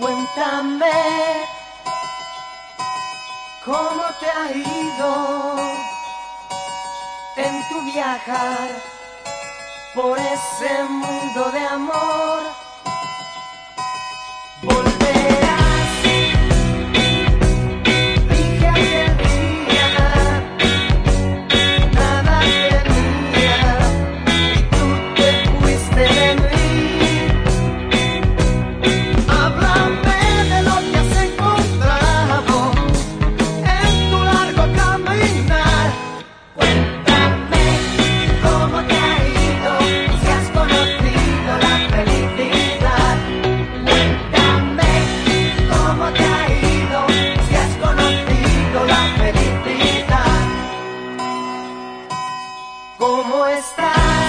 Cuéntame cómo te ha ido en tu viajar por ese mundo de amor. ¿Cómo estás?